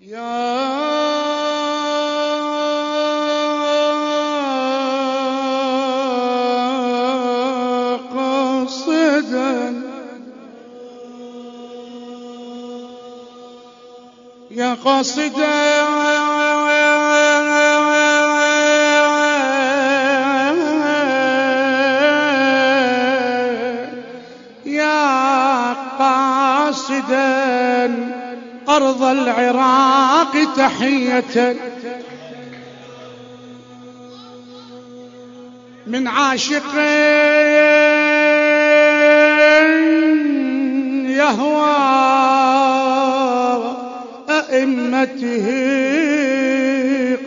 يا قاصدا. يا قاصدا. أرض العراق تحية. من عاشق يهوى أئمته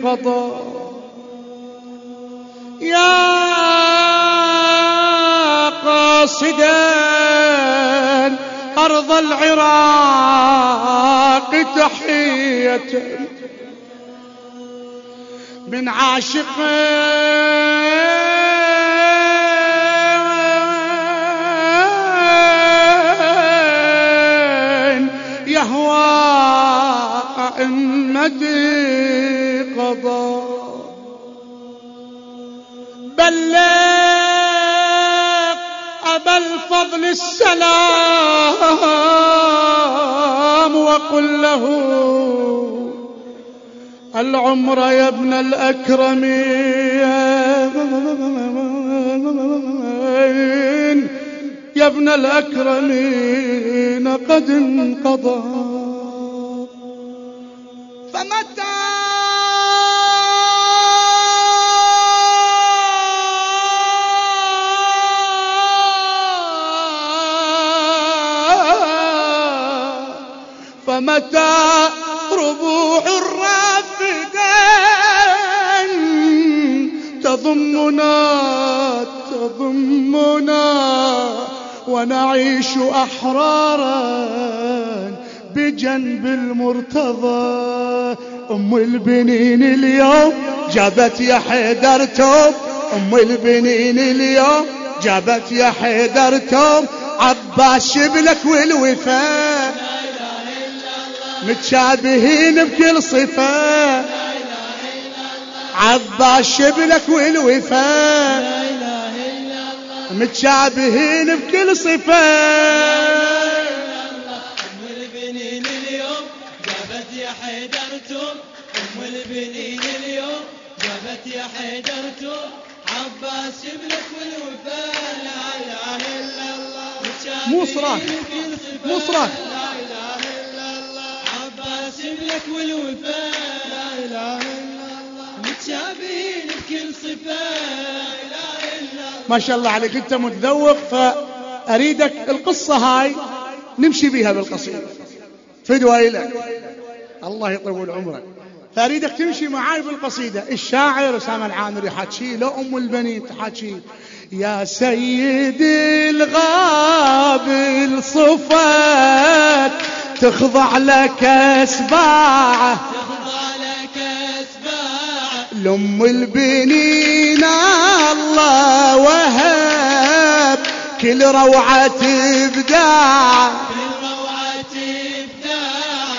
قضى. يا قاصدا أرض العراق تحية من عاشق. أئمتي قضى. بلغ أبا الفضل السلام. وقل له العمر يا ابن الأكرم يا ابن الأكرمين قد انقضى. فمتى ربوع الرافدين تضمنا تضمنا ونعيش أحرارا بجنب المرتضى. أم البنين اليوم جابت يا حيدر توب أم البنين اليوم جابت يا حيدر توب عباس شبلك والوفاء. متشابهين بكل صفة. عباس شبلك والوفاء متشابهين بكل صفة. البنين اليوم جابت يا ابنك والوفاء لا اله الا الله مو صراخ مو صراخ. عباس ابنك والوفاء لا إله إلا الله. متشابهين بكل صفة. لا اله الا الله ما شاء الله عليك أنت متذوق فأريدك القصة هاي نمشي بها بالقصيده فدوى لك. الله يطول عمرك. فأريدك تمشي معاي بالقصيدة. الشاعر أسامة العامري حكي لو أم البنين تحكي يا سيدي الغاب الصفات تخضع لك اسباعه لأم البنين الله وهب كل روعة إبداع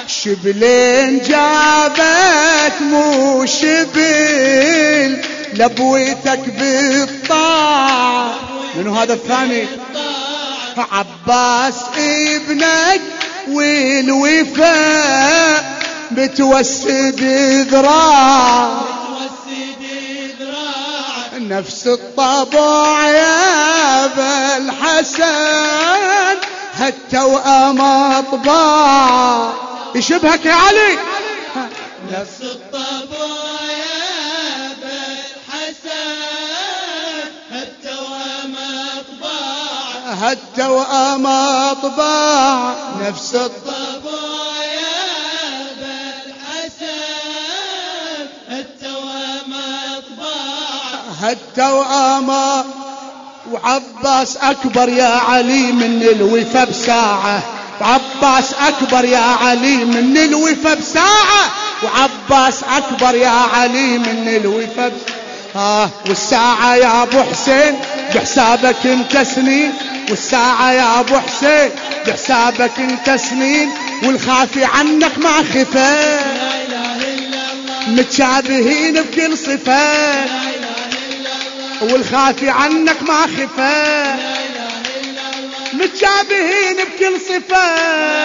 شبلين جابت مو شبل لبويتك بالطاعة منو هذا الثاني؟ عباس ابنك والوفاء متوسد ذراع. نفس الطبع يا أبا الحسن هالتوأم اطباع يشبهك يا علي. نفس اطباع التوأم أطباع نفس الطبع يا بالحسن التوأم أطباع. التوأم وعباس أكبر يا علي من الوفا بساعة. وعباس أكبر يا علي من الوفا بساعة. وعباس أكبر يا علي من الوفا آه والساعة يا أبو حسين بحسابك انت سنين. والساعة يا أبو حسين بحسابك انت سنين. والخافي عنك ما خفا متشابهين بكل صفة. والخافي عنك ما خفا متشابهين بكل صفة.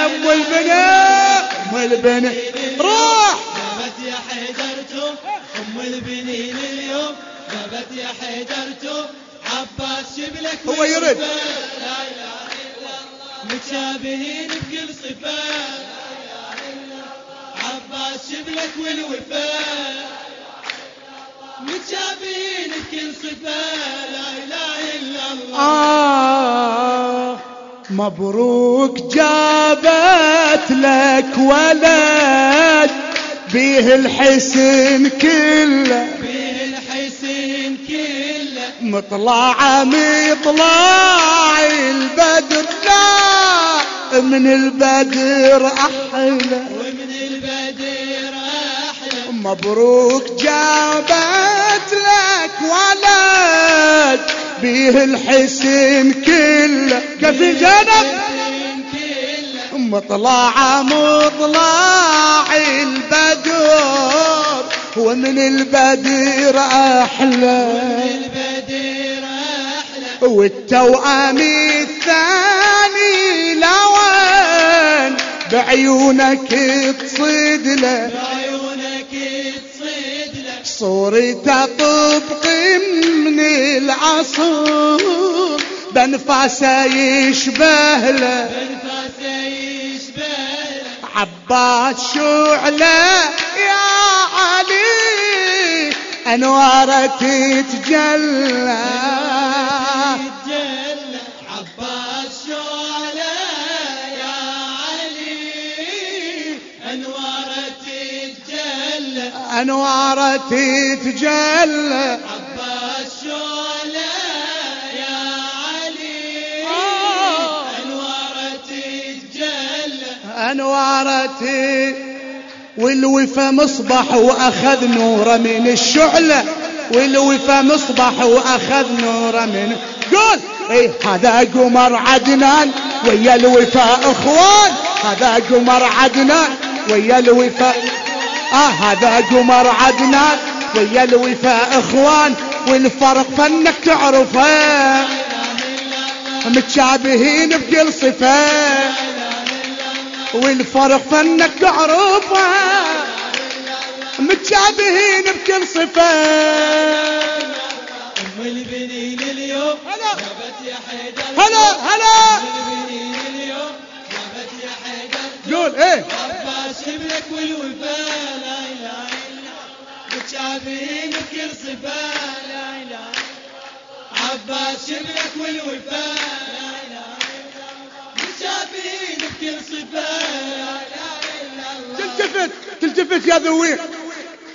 أم البنات أم البنات روح! يا حيدرتو أم البنين اليوم؟ غابت يا حيدرتو عباس شبلك هو يرد. لا إله إلا الله. متشابهين بكل صفه لا اله الا الله عباس شبلك والوفاء. متشابهين بكل صفه لا إله إلا الله. آه مبروك جابت لك ولد. بيه الحسن كله. به الحسين كله. مطلع مطلع البدر لا. من البدر أحلى. ومن البدر أحلى. مبروك جابت لك ولد. بيه الحسن كله. كفي جنب؟ الحسين كله. ومن البدر أحلى. البدر أحلى والتوأم الثاني لوين بعيونك تصيد له. بعيونك تصيد لك صورته طبق من العصور بنفاسه يشبه له. عباس علي أنواره تتجلى. عباس شعلة يا علي. تتجلى. أنواره تتجلى. عباس شعلة يا علي. انواره تتجلى. أنواره تت- والوفا مصبح وأخذ نوره من الشعلة والوفا مصبح وأخذ نوره من قول! إيه هذا قمر عدنان ويا الوفا إخوان. هذا قمر عدنان ويا الوفا آه هذا قمر عدنان ويا الوفا إخوان. والفرق فنك تعرفه متشابهين بكل صفة. والفرق فنك تعرفه متشابهين بكل صفة. ام البنين اليوم هلا. يا حيدر هلا هلا. ام البنين اليوم جابت يا حيدر قول إيه. عباس شبلك والوفاء لا اله الا متشابهين بكل صفة. لا اله. عباس شبلك والوفاء. لا اله الا متشابهين بكل صفة. تلتفت يا ذويق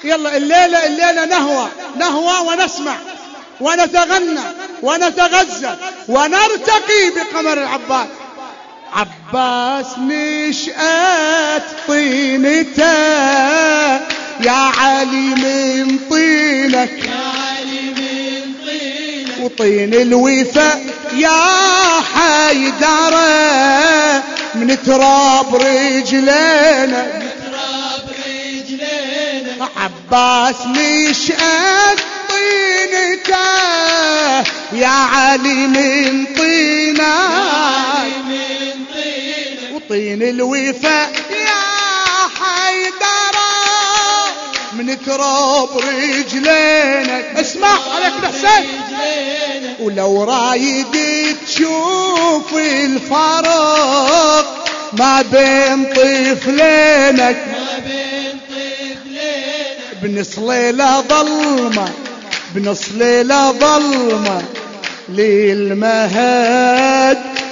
يلا الليلة الليلة نهوى نهوى ونسمع ونتغنى ونتغزل ونرتقي بقمر العباس. عباس نشأت طينته يا علي من طينك. يا علي من طينك. وطين الوفا يا حيدرة من تراب رجلينا. عباس نشأت طينته يا علي من طينك وطين الوفا يا حيدرة. من تراب رجلينك. اسمع عليك رجلينا ولو رايد تشوف الفرق ما بين طفلينك. بنص ليلة ظلمة بنص ليلة ظلمة. للمهد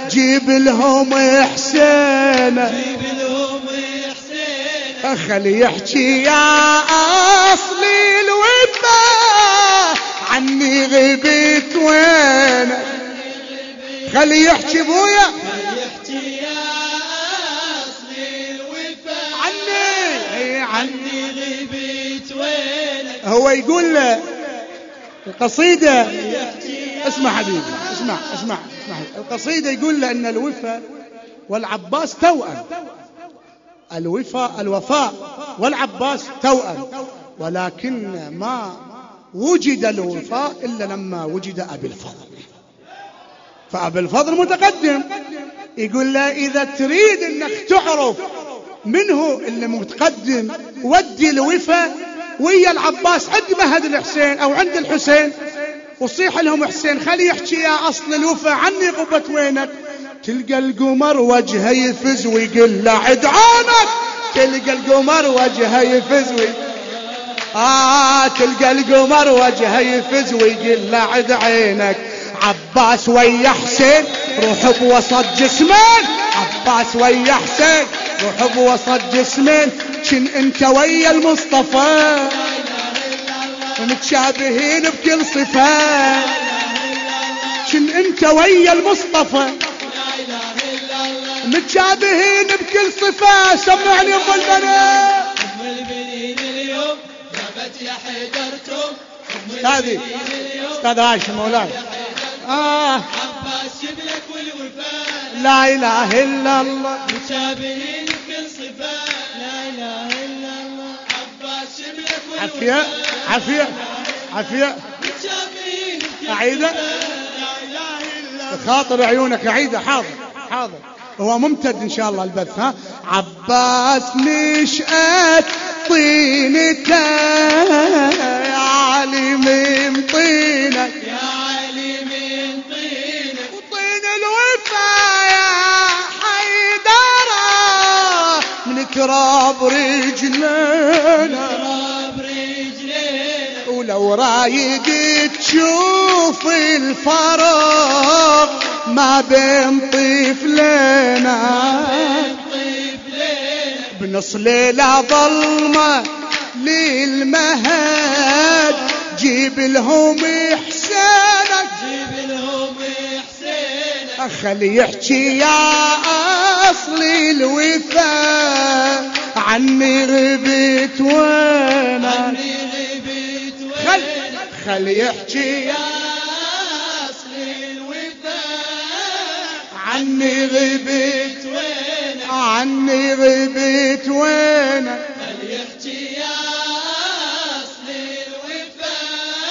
جيب لهم حسينة جيب لهم حسين. خلي يحكي يا أصلي الوفا عني غبت وينك خلي يحكي بويا. هو يقول له القصيدة اسمع حبيبي اسمع اسمع اسمع. القصيدة يقول له إن الوفا والعباس توأم. الوفا الوفاء والعباس توأم. ولكن ما وجد الوفاء إلا لما وجد أبي الفضل. فأبي الفضل متقدم. يقول له إذا تريد أنك تعرف منه اللي متقدم ودي الوفاء ويا العباس عند مهد الحسين أو عند الحسين وصيح لهم حسين خلي يحكي يا أصل الوفاء عني غبت وينك؟ تلقى القمر وجهه يفز ويقول له عد عونك. تلقى القمر وجهه يفز ويقول آه تلقى القمر وجهه يفز ويقول له عد عينك. عباس ويا حسين روح بوسط جسمين. عباس ويا حسين روح بوسط جسمين. شن انت ويا المصطفى متشابهين بكل صفة. شن انت ويا المصطفى متشابهين بكل صفة. سمعني ام البنات أم البنين اليوم يا استاذي أستاذ هاشم مولاي. آه. عباس شبلك والوفاء لا إله إلا الله. متشابهين عافية عافية عافية. الله خاطر عيونك عيدة حاضر حاضر. هو ممتد إن شاء الله البث ها؟ عباس نشأت طينته يا علي من طينك يا علي من طينك وطين الوفا يا حيدرة من تراب رجلنا. ولو رايد تشوف الفرق ما بين طفلنا بنص ليلة ظلمة للمهد. جيب لهم إحسانك جيب لهم حسينك. خلي يحكي يا أصل الوفاء عني غبت وأنا خلي يحكي يا اصل الوفاء عني غبت وين؟ عني غبت وأنا هل يحكي يا اصل الوفاء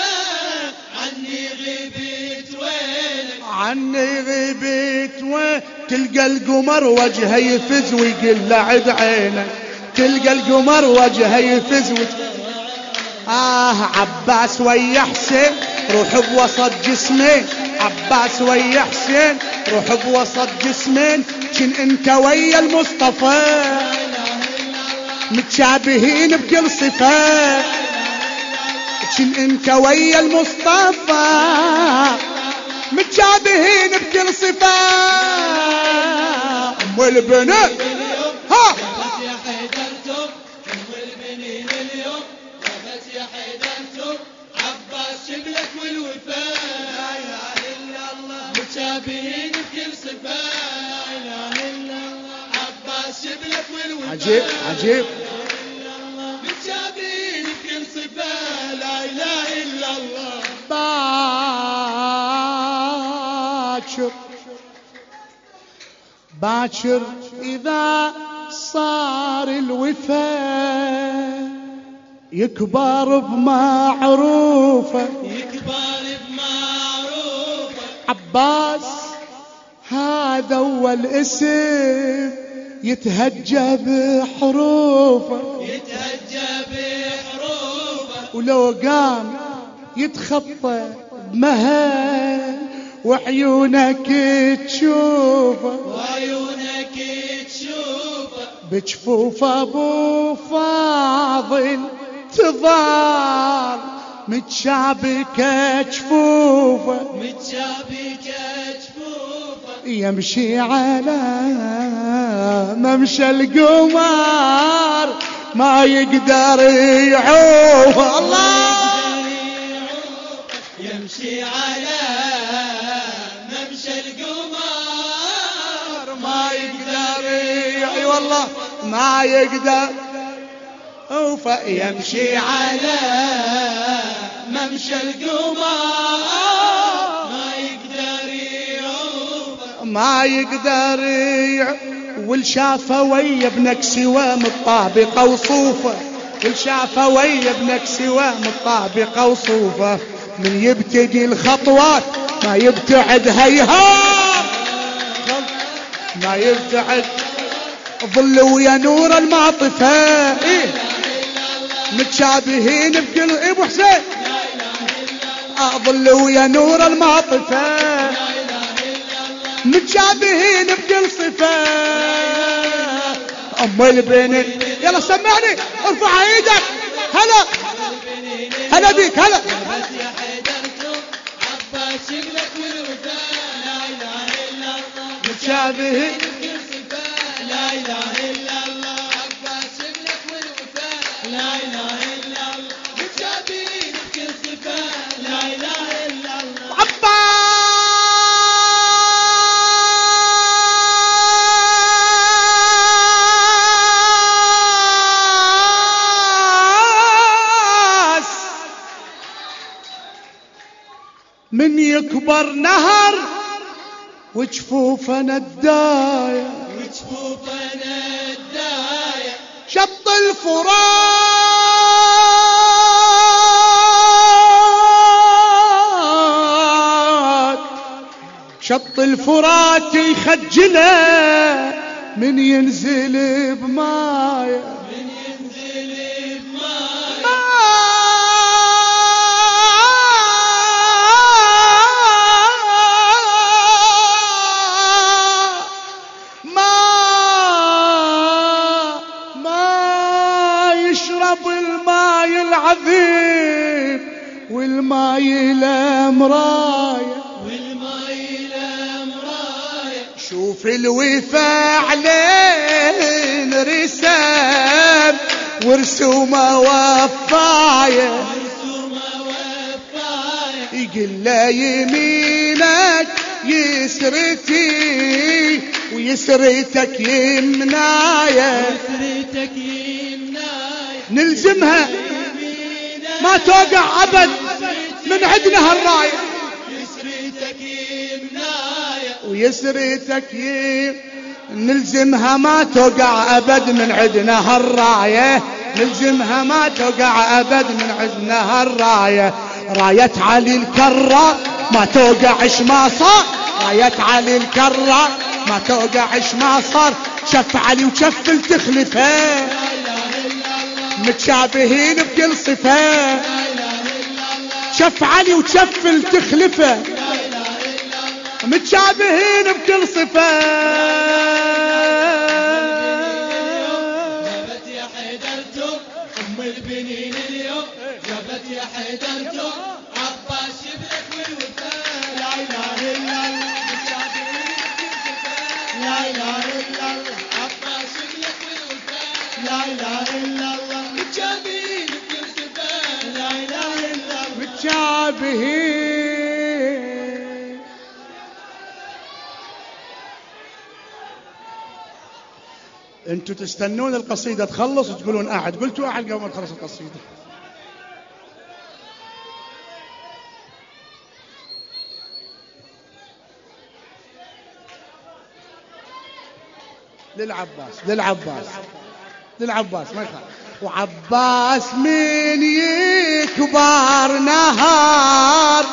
عني غبت وين؟ عني غبت وين؟ تلقى القمر وجهه يفز ويقول له عد عينك تلقى القمر وجهه يفز ويقول آه عباس ويا حسين روح بوسط جسمين. عباس ويا حسين روح بوسط جسمين. شن انت ويا المصطفى؟ متشابهين بكل صفة. شن انت ويا المصطفى؟ متشابهين بكل صفة. أم البنات عجيب عجيب. لا اله الا الله باكر باكر إذا صار الوفاء يكبر بمعروفه. يكبر بمعروفه عباس هذا أول اسم يتهجى بحروفه يتهجى بحروفه ولو قام يتخطى بمهل وعيونك تشوفه وعيونك تشوفه بجفوف أبو فاضل تظل متشابكه جفوفه متشابكة جفوفه يمشي على ممشى القمر ما يقدر يعوف الله! يمشي على ممشى القمر ما يقدر أي والله ما يقدر. يمشي على ممشى القمر. ما يقدر والشافه ويا ابنك سوى مطابقه وصوفه. كل شافه ويا ابنك سوى مطابقة وصوفة. من يبتدي الخطوات ما يبتعد هيهات ما يبتعد. ظل ويا نور المعطفة إيه. متشابهين بكل ابو حسين اظل ويا نور المعطفة متشابهين بكل صفة. أم البنين. يلا سمعني ارفع إيدك. هلا. هلا بيك هلا. متشابهين. بكل صفاء لا اله الا يكبر نهر وجفوفه ندايه وجفوفنا الداية شط الفرات شط الفرات يخجله من ينزل بمايه الوفا علين رسام ورسومه وفاية. يقول له يمينك يسرتي ويسرتك يمناية. نلزمها. ما توقع أبد من عندنا هالراية. يمناية ويسرتك ي... نلزمها ما توقع أبد من عندنا هالراية. نلزمها ما توقع أبد من عندنا هالراية. راية علي الكرة ما توقعش ما صار. راية علي الكرة ما توقعش ما صار. شف علي وشف الله متشابهين بكل الله شف علي وشف التخلفه متشابهين بكل صفة. أنتوا تستنون القصيدة تخلص وتقولون قاعد قلتوا قاعد قبل ما تخلص القصيدة. للعباس للعباس للعباس ما يخالف. وعباس من يكبر نهار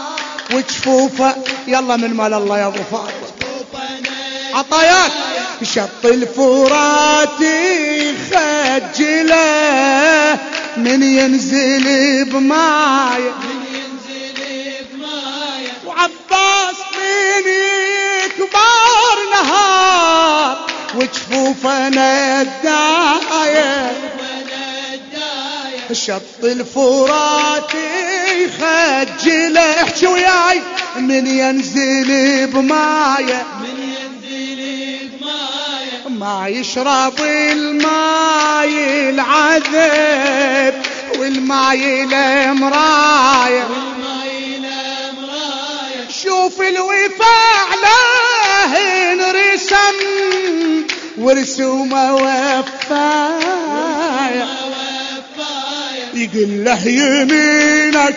وجفوفه يلا من مال الله يا ابو فاضل عطاياك. شط الفرات خجله من ينزل بمايه وعباس من يكبر نهار وأنا الدايه شط الفرات خجله احكي وياي من ينزل بمايه من ينزل بمايه يشرب الماي العذب والماي مراية. شوف الوفاء له انرسم ورسومه وفايه وفاية. يقول له يمينك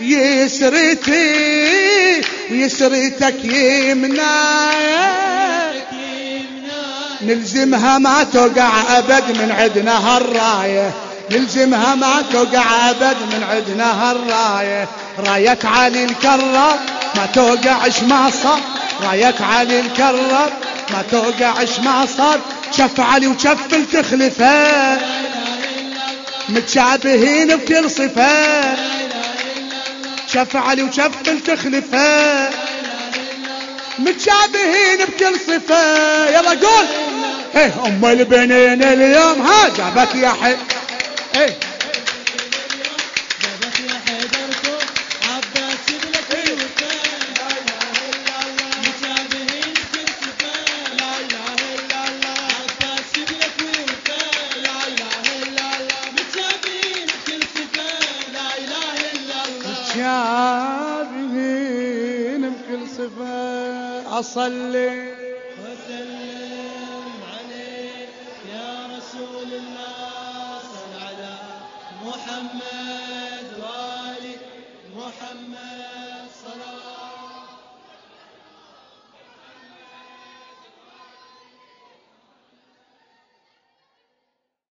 يسرتي ويسرتك يمناية. نلزمها ما توقع أبد من عندنا هالراية. نلزمها ما توقع أبد من عندنا هالراية. راية علي الكرر ما توقعش ما صار. راية علي الكرر ما توقعش ما صار. شف علي وشف التخلفه متشابهين بكل صفة. شف علي وشف التخلفه متشابهين بكل صفة. يلا قول. إيه أم البنين اليوم ها جابت يا حي. إيه صفه